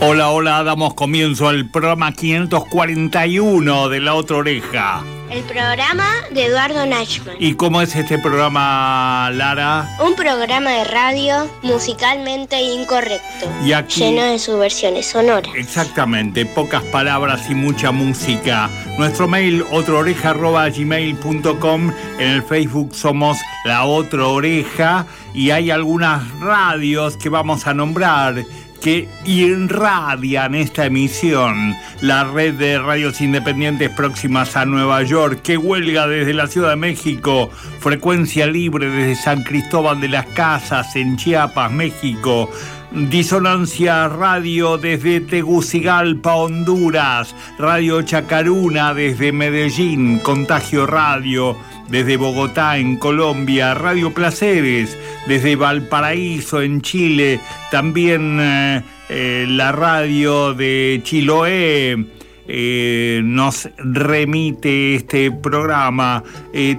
Hola, hola, damos comienzo al programa 541 de La Otra Oreja. El programa de Eduardo Nachman. ¿Y cómo es este programa, Lara? Un programa de radio musicalmente incorrecto. Y aquí- Lleno de subversiones sonoras. Exactamente, pocas palabras y mucha música. Nuestro mail, otrooreja.gmail.com. En el Facebook somos La Otra Oreja y hay algunas radios que vamos a nombrar que irradian esta emisión. La red de radios independientes próximas a Nueva York, que huelga desde la Ciudad de México, frecuencia libre desde San Cristóbal de las Casas en Chiapas, México. Disonancia Radio desde Tegucigalpa, Honduras, Radio Chacaruna desde Medellín, Contagio Radio desde Bogotá en Colombia, Radio Placeres desde Valparaíso en Chile, también eh, eh, la radio de Chiloé. eh, nos remite este programa.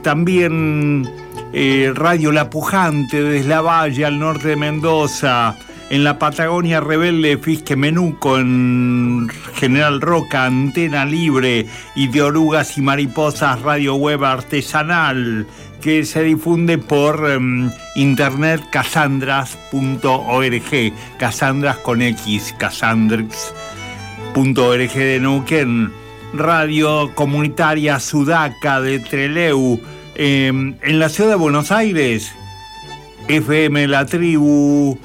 También Radio La Pujante desde La Valle al norte de Mendoza. En la Patagonia Rebelde, Fisque Menuco, en General Roca, Antena Libre y de Orugas y Mariposas, Radio Web Artesanal, que se difunde por em, internet casandras.org, Casandras con X, casandras.org de Neuquén, Radio Comunitaria Sudaca de Treleu, em, en la ciudad de Buenos Aires, FM La Tribu,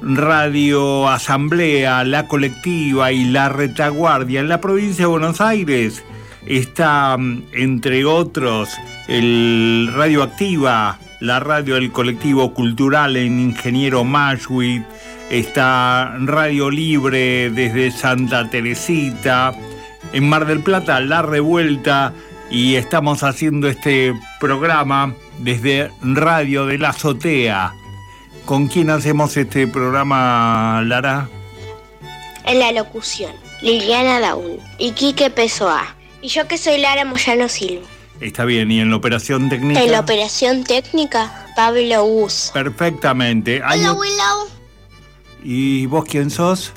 Radio Asamblea, La Colectiva y La Retaguardia. En la provincia de Buenos Aires está, mm, entre otros, el Radio Activa, la radio del colectivo cultural en Ingeniero Mashwit, está Radio Libre desde Santa Teresita, en Mar del Plata, La Revuelta, y estamos haciendo este programa desde Radio de la Azotea. ¿Con quién hacemos este programa, Lara? En la locución, Liliana Daun y Quique Pesoa. Y yo que soy Lara Moyano Silva. Está bien, ¿y en la operación técnica? En la operación técnica, Pablo Gus. Perfectamente. Hay Hola, Willow. ¿Y vos quién sos?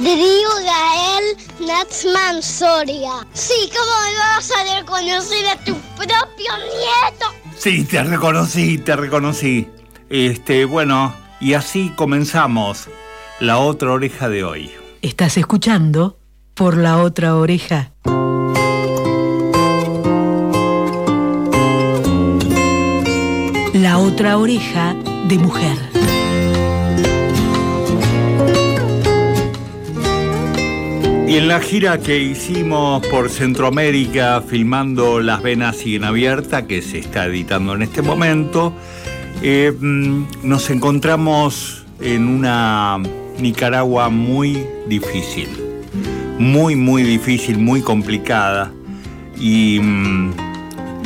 Darío Gael Natsman Soria. Sí, ¿cómo me vas a reconocer a tu propio nieto? Sí, te reconocí, te reconocí. Este, bueno, y así comenzamos la otra oreja de hoy. Estás escuchando por la otra oreja. La otra oreja de mujer. Y en la gira que hicimos por Centroamérica, filmando Las Venas Siguen Abiertas, que se está editando en este momento, eh, mm, nos encontramos en una Nicaragua muy difícil. Muy, muy difícil, muy complicada. Y, mm,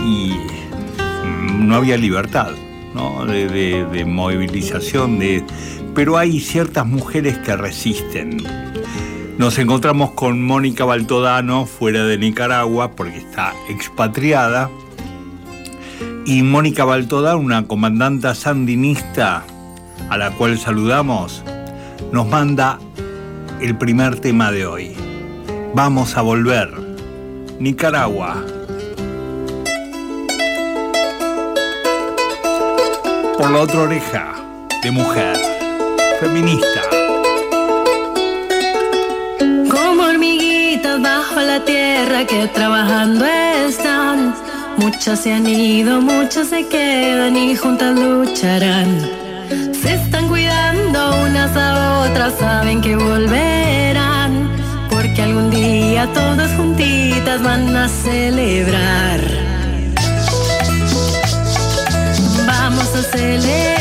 mm, no había libertad ¿no? de movilización, de, pero hay ciertas mujeres que resisten. Nos encontramos con Mónica Baltodano fuera de Nicaragua porque está expatriada. Y Mónica Baltodano, una comandanta sandinista a la cual saludamos, nos manda el primer tema de hoy. Vamos a volver. Nicaragua. Por la otra oreja de mujer. Feminista. Como hormiguitas bajo la tierra. que trabajando están. Muchos se han ido, muchos se quedan y juntas lucharán. Se están cuidando unas a otras, saben que volverán. Porque algún día todas juntitas van a celebrar. Vamos a celebrar.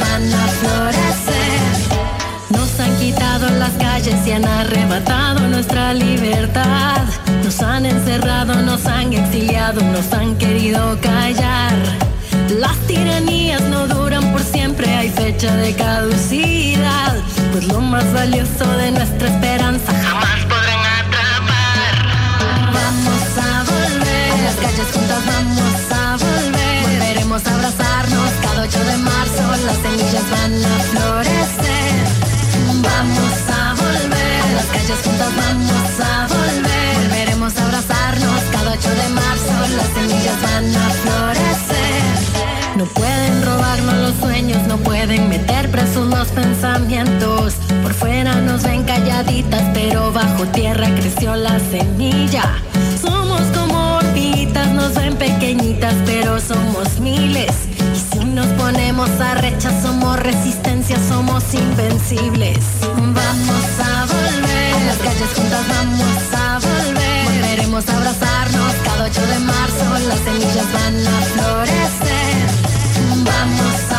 Van a florecer. Nos han quitado las calles y han arrebatado nuestra libertad. Nos han encerrado, nos han exiliado, nos han querido callar. Las tiranías no duran por siempre, hay fecha de caducidad. Pues lo más valioso de nuestra esperanza jamás podrán atrapar. Vamos a volver, las calles juntas vamos las semillas van a florecer. Vamos a volver, las calles juntas vamos a volver. Volveremos a abrazarnos cada 8 de marzo, las semillas van a florecer. No pueden robarnos los sueños, no pueden meter presos los pensamientos. Por fuera nos ven calladitas, pero bajo tierra creció la semilla. Somos como orbitas, nos ven pequeñitas, pero somos miles. Nos ponemos a recha, somos resistencia, somos invencibles. Vamos a volver, las calles juntas vamos a volver. Volveremos a abrazarnos cada 8 de marzo, las semillas van a florecer. Vamos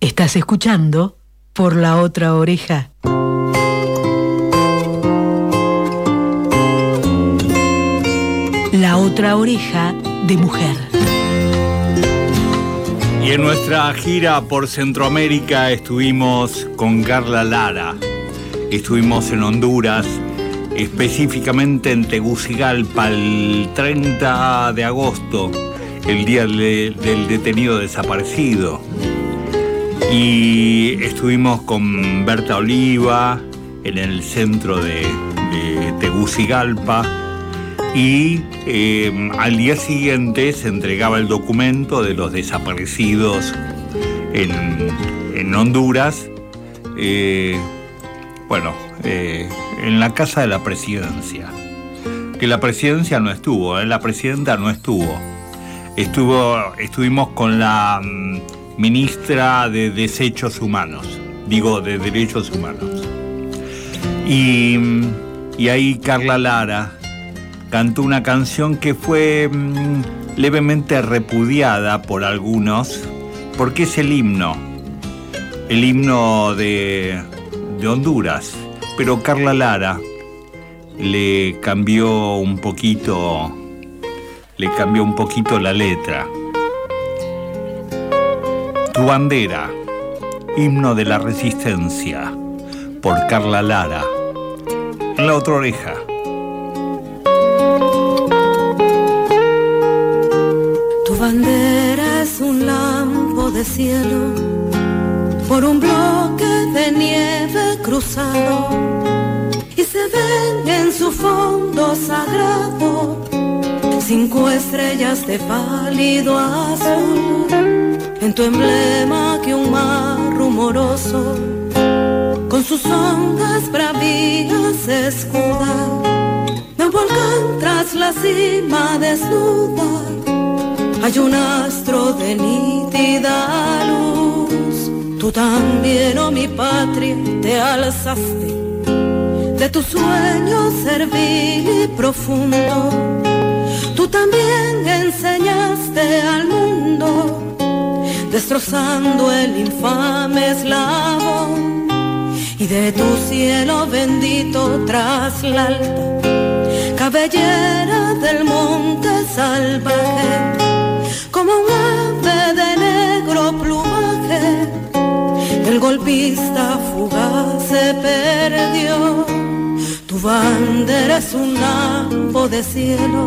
Estás escuchando por la otra oreja. La otra oreja de mujer. Y en nuestra gira por Centroamérica estuvimos con Carla Lara. Estuvimos en Honduras, específicamente en Tegucigalpa el 30 de agosto, el día del detenido desaparecido y estuvimos con Berta Oliva en el centro de, Tegucigalpa y em, al día siguiente se entregaba el documento de los desaparecidos en, Honduras, eh, bueno, eh, en la casa de la presidencia. Que la presidencia no estuvo, eh, la presidenta no estuvo. Estuvo, estuvimos con la mm, ministra de Desechos Humanos, digo, de Derechos Humanos. Y, ahí Carla Lara cantó una canción que fue mm, levemente repudiada por algunos, porque es el himno, el himno de, de Honduras. Pero Carla Lara le cambió un poquito, le cambió un poquito la letra. Tu bandera, himno de la resistencia, por Carla Lara. En la otra oreja. Tu bandera de cielo por un bloque de nieve cruzado y se ven en su fondo sagrado cinco estrellas de pálido azul en tu emblema que un mar rumoroso con sus ondas bravías escuda de un volcán tras la cima desnuda hay un astro de nítida luz. Tú también oh mi patria te alzaste de tu sueño servil y profundo Tú también enseñaste al mundo, destrozando el infame eslabón. Y de tu cielo bendito tras la alta cabellera del monte salvaje, como un ave de negro plumaje, el golpista fugaz se perdió. Bandera es un lampo de cielo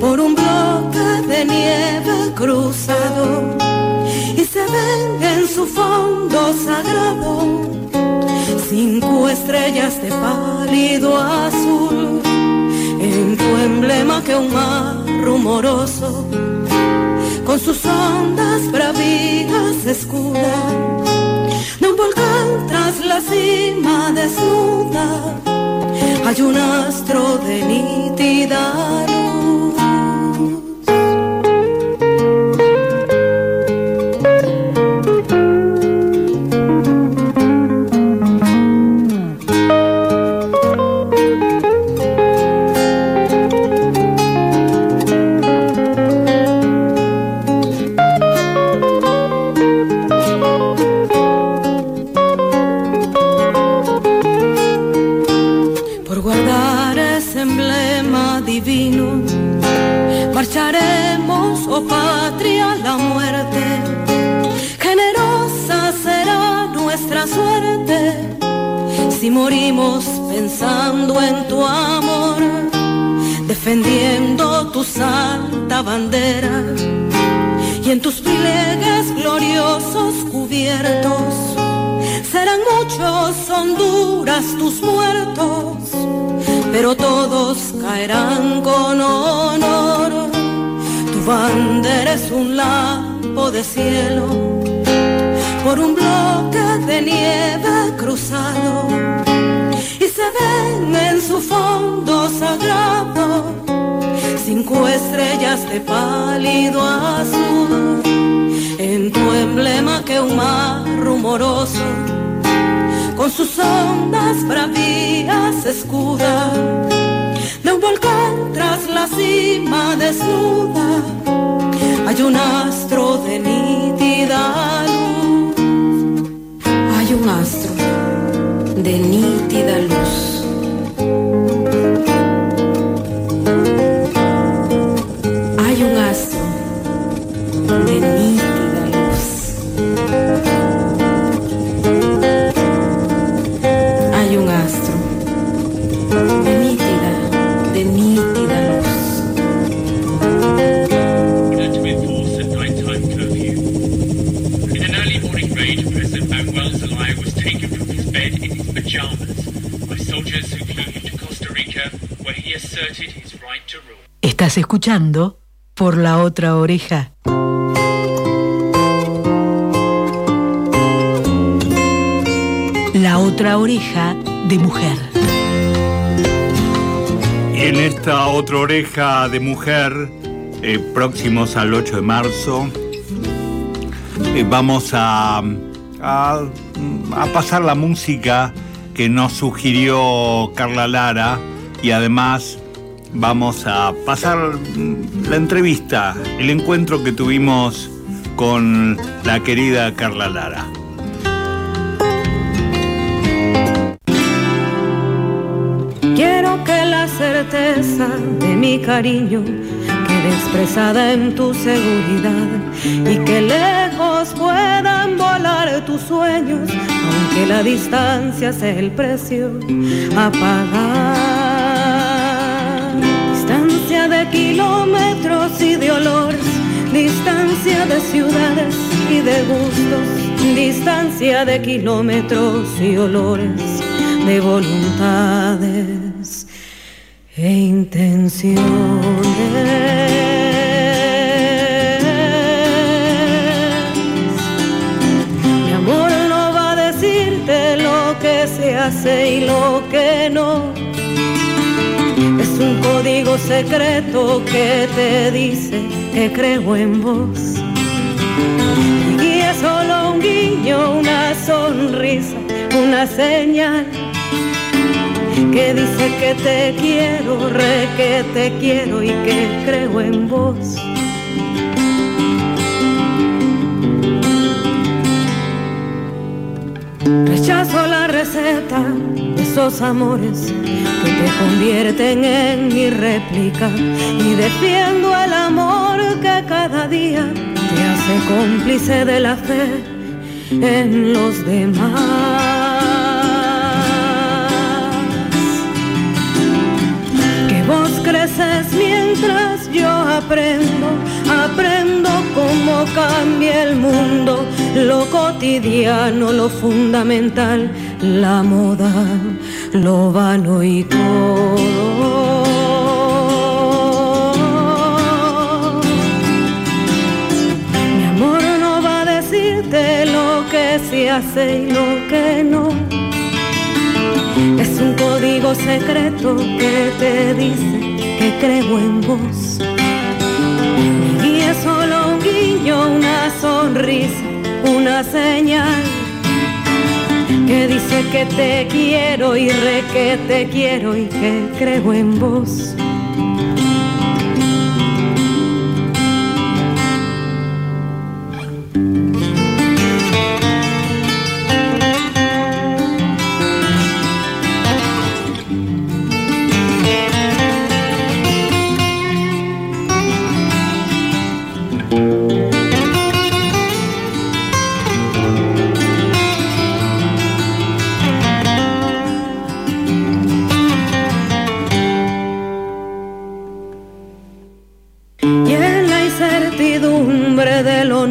por un bloque de nieve cruzado y se ven en su fondo sagrado cinco estrellas de pálido azul en tu emblema que un mar rumoroso con sus ondas bravías escuda volcán tras la cima desnuda hay un astro de nítida morimos pensando en tu amor, defendiendo tu santa bandera y en tus pliegues gloriosos cubiertos. Serán muchos Honduras tus muertos, pero todos caerán con honor. Tu bandera es un lampo de cielo por un bloque de nieve cruzado se ven en su fondo sagrado cinco estrellas de pálido azul en tu emblema que un mar rumoroso con sus ondas bravías escuda de un volcán tras la cima desnuda. Hay un astro de nítida un astro de nítida luz. Por la otra oreja. La otra oreja de mujer. Y en esta otra oreja de mujer, eh, próximos al 8 de marzo, eh, vamos a, a, a pasar la música que nos sugirió Carla Lara y además vamos a pasar la entrevista, el encuentro que tuvimos con la querida Carla Lara. Quiero que la certeza de mi cariño quede expresada en tu seguridad y que lejos puedan volar tus sueños, aunque la distancia sea el precio a pagar. Kilómetros y de olores distancia de ciudades y de gustos, distancia de kilómetros y olores, de voluntades e intenciones. Mi amor no va a decirte lo que se hace y lo que no. Código secreto que te dice que creo en vos. Y es solo un guiño, una sonrisa, una señal que dice que te quiero, re que te quiero y que creo en vos. Rechazo la receta de esos amores que te convierten en mi réplica y defiendo el amor que cada día te hace cómplice de la fe en los demás. Que vos creces mientras yo aprendo, aprendo cómo cambia el mundo, lo cotidiano, lo fundamental, la moda, lo vano y todo. Mi amor no va a decirte lo que se hace y lo que no. Es un código secreto que te dice que creo en vos. Y es solo un guiño, una sonrisa, una señal que dice que te quiero y re que te quiero y que creo en vos.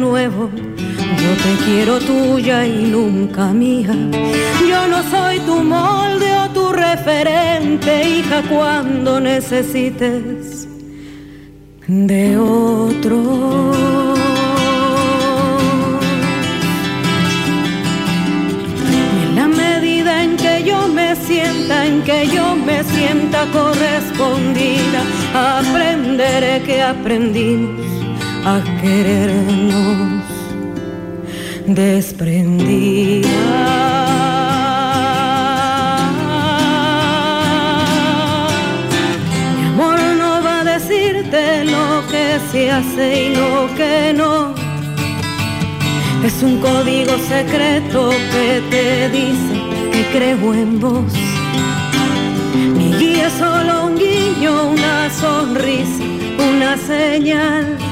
Nuevo, yo te quiero tuya y nunca mía. Yo no soy tu molde o tu referente, hija, cuando necesites de otro. Y en la medida en que yo me sienta, en que yo me sienta correspondida, aprenderé que aprendimos a querernos desprendida. Mi amor no va a decirte lo que se hace y lo que no. Es un código secreto que te dice que creo en vos. Mi guía es solo un guiño, una sonrisa, una señal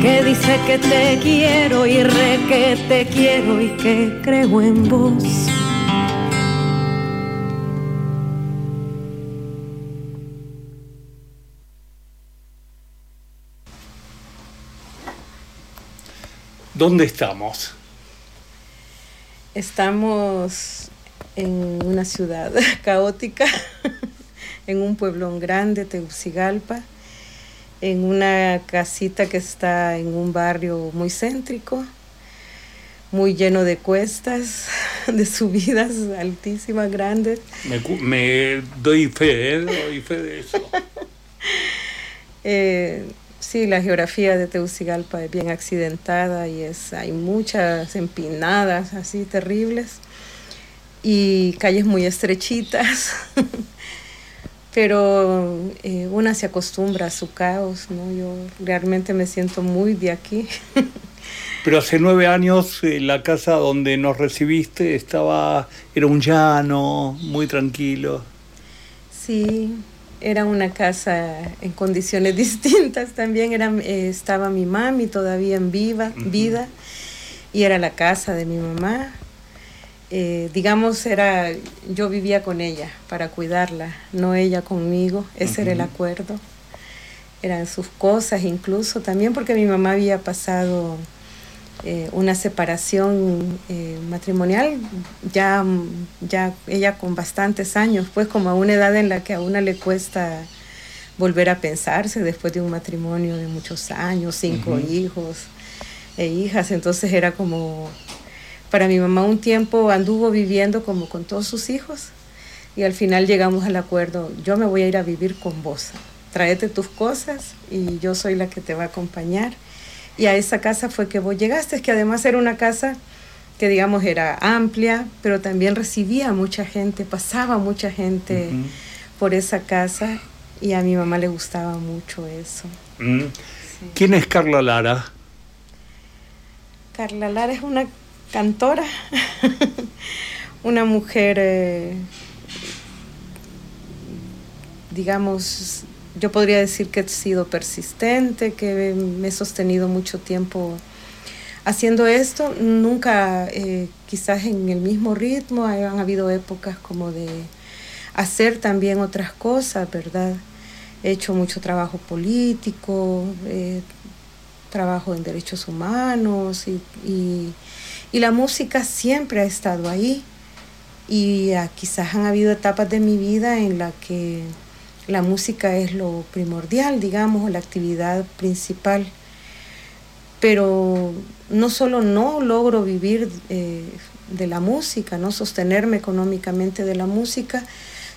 que dice que te quiero y re que te quiero y que creo en vos. ¿Dónde estamos? Estamos en una ciudad caótica, en un pueblón grande, Tegucigalpa, en una casita que está en un barrio muy céntrico, muy lleno de cuestas, de subidas altísimas, grandes. Me, doy fe, ¿eh? doy fe de eso. Eh, sí, la geografía de Tegucigalpa es bien accidentada y es, hay muchas empinadas así terribles y calles muy estrechitas. Pero eh, una se acostumbra a su caos, ¿no? Yo realmente me siento muy de aquí. Pero hace nueve años eh, la casa donde nos recibiste estaba, era un llano, muy tranquilo. Sí, era una casa en condiciones distintas también. Era, eh, estaba mi mami todavía en viva, vida y era la casa de mi mamá. Eh, digamos, era, yo vivía con ella para cuidarla, no ella conmigo, ese era el acuerdo. eran sus cosas incluso, también porque mi mamá había pasado eh, una separación eh, matrimonial, ya, ya ella con bastantes años, pues como a una edad en la que a una le cuesta volver a pensarse después de un matrimonio de muchos años, cinco hijos e hijas, entonces era como, para mi mamá un tiempo anduvo viviendo como con todos sus hijos y al final llegamos al acuerdo, yo me voy a ir a vivir con vos, tráete tus cosas y yo soy la que te va a acompañar y a esa casa fue que vos llegaste, que además era una casa que digamos era amplia, pero también recibía mucha gente, pasaba mucha gente por esa casa y a mi mamá le gustaba mucho eso. Mm. ¿Quién es Carla Lara? Carla Lara es una cantora, una mujer, eh, digamos, yo podría decir que he sido persistente, que me he sostenido mucho tiempo haciendo esto, nunca eh, quizás en el mismo ritmo, han habido épocas como de hacer también otras cosas, ¿verdad? He hecho mucho trabajo político, eh, trabajo en derechos humanos y, la música siempre ha estado ahí y ah, quizás han habido etapas de mi vida en la que la música es lo primordial, digamos, la actividad principal. Pero no solo no logro vivir eh, de la música, no sostenerme económicamente de la música,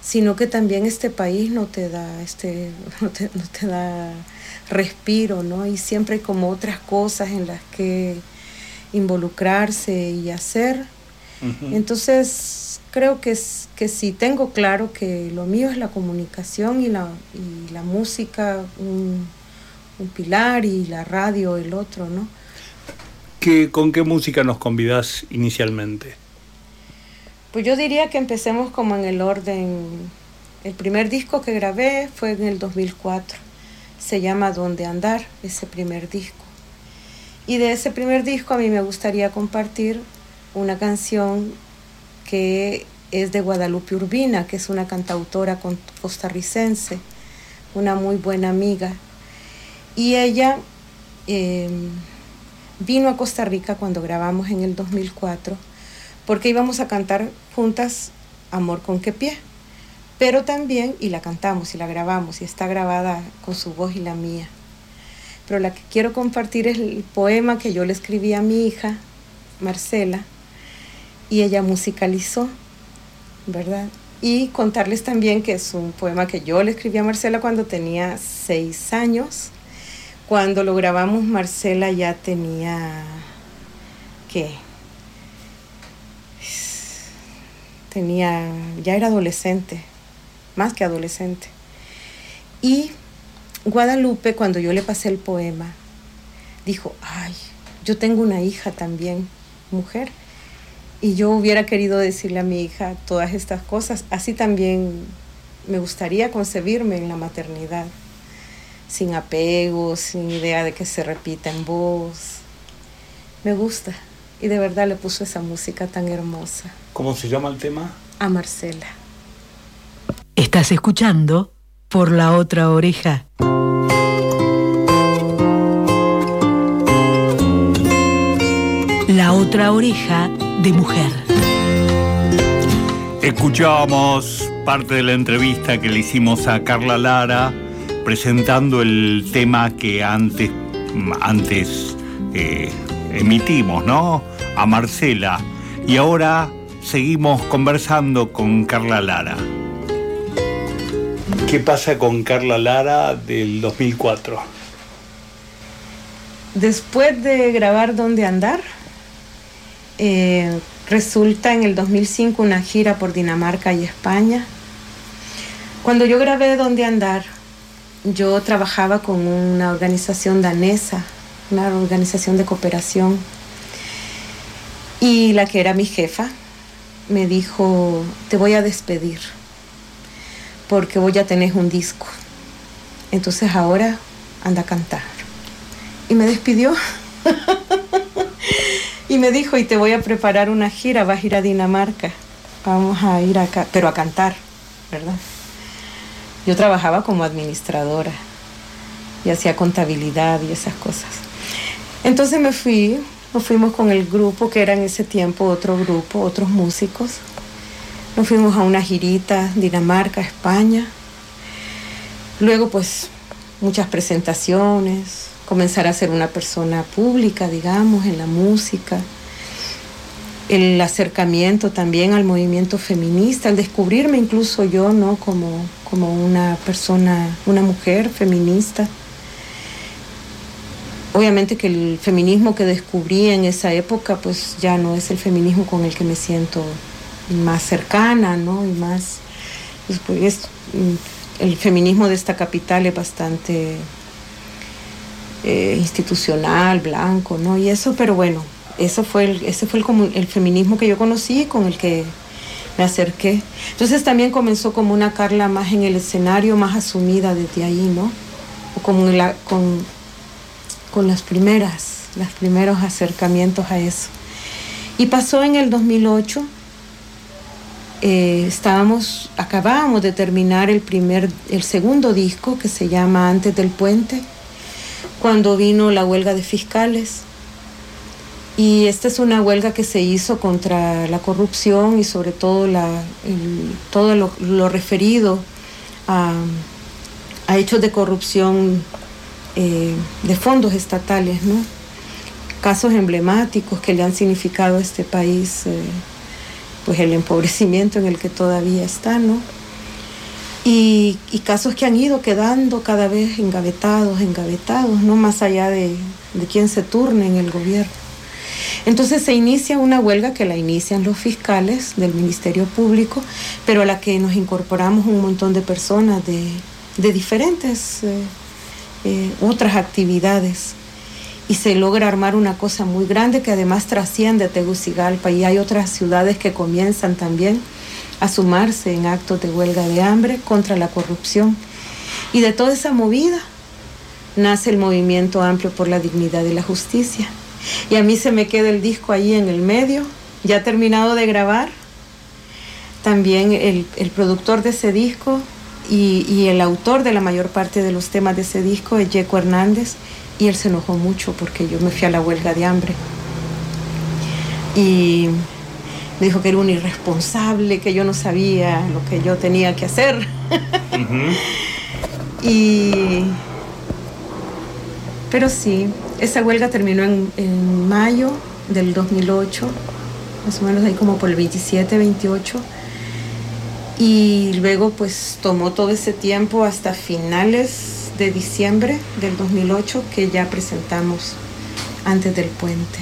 sino que también este país no te da, este, no te, da respiro, ¿no? Y siempre hay como otras cosas en las que involucrarse y hacer. Entonces, creo que, es, que sí tengo claro que lo mío es la comunicación y la, y la música, un, pilar, y la radio el otro, ¿no? ¿Qué, ¿Con qué música nos convidas inicialmente? Pues yo diría que empecemos como en el orden. El primer disco que grabé fue en el 2004. Se llama Donde Andar, ese primer disco. Y de ese primer disco a mí me gustaría compartir una canción que es de Guadalupe Urbina, que es una cantautora costarricense, una muy buena amiga. Y ella em, vino a Costa Rica cuando grabamos en el 2004, porque íbamos a cantar juntas Amor con qué pie. Pero también, y la cantamos y la grabamos, y está grabada con su voz y la mía. Pero la que quiero compartir es el poema que yo le escribí a mi hija, Marcela, y ella musicalizó, ¿verdad? Y contarles también que es un poema que yo le escribí a Marcela cuando tenía seis años. Cuando lo grabamos, Marcela ya tenía, ¿qué? Tenía, ya era adolescente, más que adolescente. Y Guadalupe, cuando yo le pasé el poema, dijo, ay, yo tengo una hija también, mujer, y yo hubiera querido decirle a mi hija todas estas cosas. Así también me gustaría concebirme en la maternidad, sin apego, sin idea de que se repita en voz. Me gusta. Y de verdad le puso esa música tan hermosa. ¿Cómo se llama el tema? A Marcela. Estás escuchando por la otra oreja. La otra oreja de mujer. Escuchábamos parte de la entrevista que le hicimos a Carla Lara presentando el tema que antes, antes eh, emitimos, ¿no? A Marcela. Y ahora seguimos conversando con Carla Lara. ¿Qué pasa con Carla Lara del 2004? Después de grabar Dónde Andar, eh, resulta en el 2005 una gira por Dinamarca y España. Cuando yo grabé Dónde Andar, yo trabajaba con una organización danesa, una organización de cooperación, y la que era mi jefa me dijo, te voy a despedir, porque voy a tener un disco. Entonces ahora anda a cantar. Y me despidió. Y me dijo, y te voy a preparar una gira, vas a ir a Dinamarca. Vamos a ir acá, pero a cantar, ¿verdad? Yo trabajaba como administradora. y hacía contabilidad y esas cosas. Entonces me fui, nos fuimos con el grupo, que era en ese tiempo otro grupo, otros músicos. Nos fuimos a una girita, Dinamarca, España. Luego pues muchas presentaciones, comenzar a ser una persona pública, digamos, en la música el acercamiento también al movimiento feminista, al descubrirme incluso yo, ¿no? Como, como una persona, una mujer feminista. Obviamente que el feminismo que descubrí en esa época, pues ya no es el feminismo con el que me siento más cercana, ¿no? Y más, pues, pues mm, el feminismo de esta capital es bastante eh, institucional, blanco, ¿no? Y eso, pero bueno, eso fue el, ese fue el, el feminismo que yo conocí con el que me acerqué. Entonces también comenzó como una Carla más en el escenario, más asumida desde ahí, ¿no? O como la, con, con las primeras, los primeros acercamientos a eso. Y pasó en el 2008, eh, estábamos, acabábamos de terminar el primer, el segundo disco que se llama Antes del Puente, cuando vino la huelga de fiscales y esta es una huelga que se hizo contra la corrupción y sobre todo la, todo lo, referido a, hechos de corrupción eh, de fondos estatales, ¿no? Casos emblemáticos que le han significado a este país, eh, pues el empobrecimiento en el que todavía está, ¿no? Y, casos que han ido quedando cada vez engavetados, engavetados, no más allá de, de quién se turne en el gobierno. Entonces se inicia una huelga que la inician los fiscales del Ministerio Público, pero a la que nos incorporamos un montón de personas de, diferentes eh, eh, otras actividades. Y se logra armar una cosa muy grande que además trasciende Tegucigalpa y hay otras ciudades que comienzan también a sumarse en actos de huelga de hambre contra la corrupción. Y de toda esa movida nace el movimiento amplio por la dignidad y la justicia. Y a mí se me queda el disco ahí en el medio, ya terminado de grabar. También el, productor de ese disco y, el autor de la mayor parte de los temas de ese disco es Jeco Hernández y él se enojó mucho porque yo me fui a la huelga de hambre. Y me dijo que era un irresponsable, que yo no sabía lo que yo tenía que hacer. y pero sí, esa huelga terminó en, mayo del 2008, más o menos ahí como por el 27, 28. Y luego pues tomó todo ese tiempo hasta finales de diciembre del 2008 que ya presentamos antes del puente.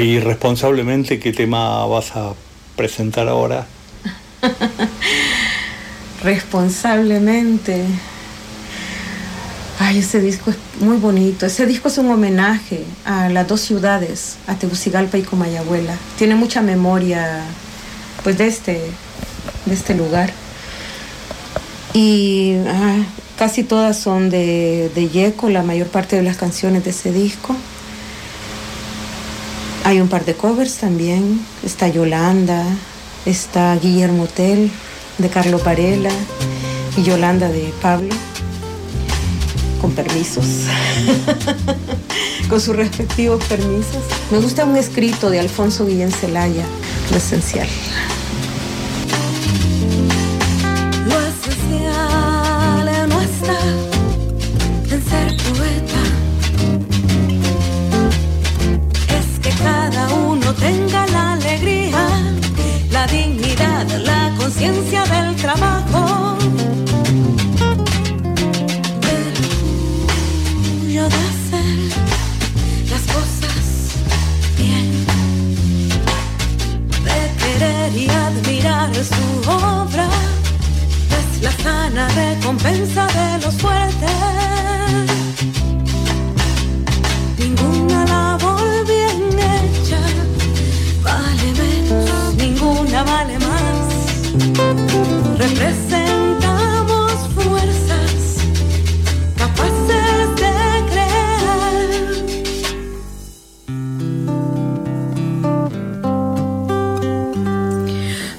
Y responsablemente, ¿qué tema vas a presentar ahora? responsablemente. Ay, ese disco es muy bonito. Ese disco es un homenaje a las dos ciudades, a Tegucigalpa y Comayagüela. Tiene mucha memoria, pues, de este, de este lugar. Y ah, casi todas son de, de Yeco, la mayor parte de las canciones de ese disco. Hay un par de covers también. Está Yolanda, está Guillermo Tell de Carlo Parela y Yolanda de Pablo con permisos, con sus respectivos permisos. Me gusta un escrito de Alfonso Guillén Celaya, lo esencial. Lo esencial conciencia del trabajo y admirar su obra es la sana recompensa de los fuertes. Ninguna labor bien hecha vale menos, ninguna vale más. Representamos fuerzas capaces de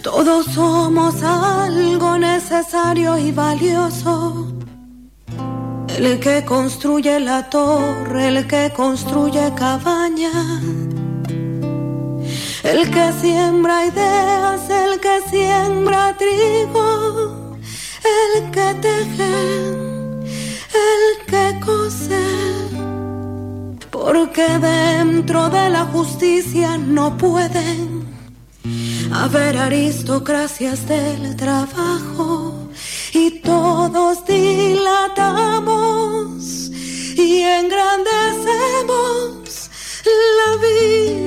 Todos somos algo necesario y valioso. el que construye la torre, el que construye cabaña, el que siembra ideas, el que siembra trigo, el que teje, el que cose, porque dentro de la justicia no pueden haber aristocracias del trabajo y todos dilatamos y engrandecemos la vida.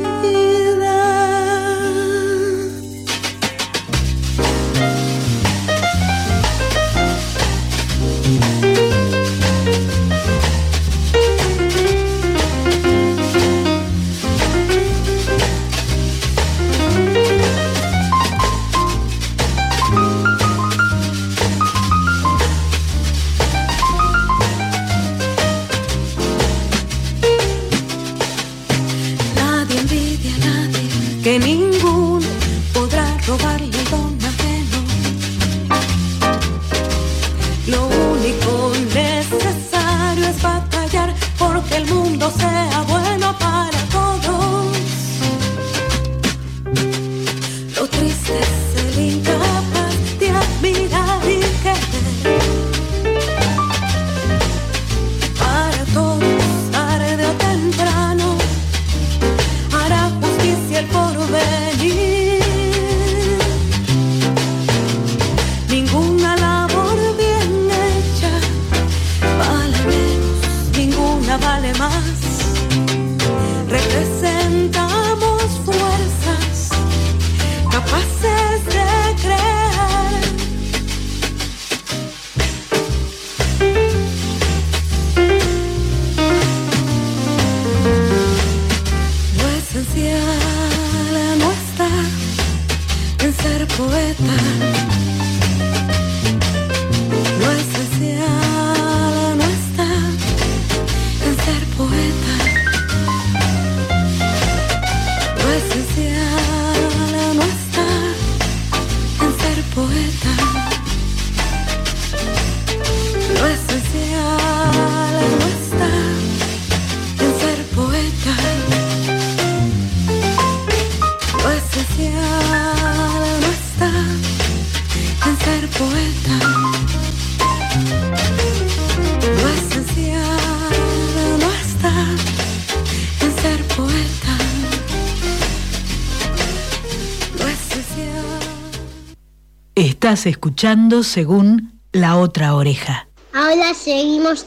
Escuchando según La Otra Oreja. Ahora seguimos